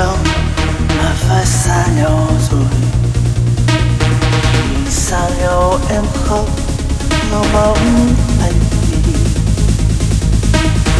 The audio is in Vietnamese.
lâu mà phải xa nhau rồi Nhìn xa nhau em khóc nó bóng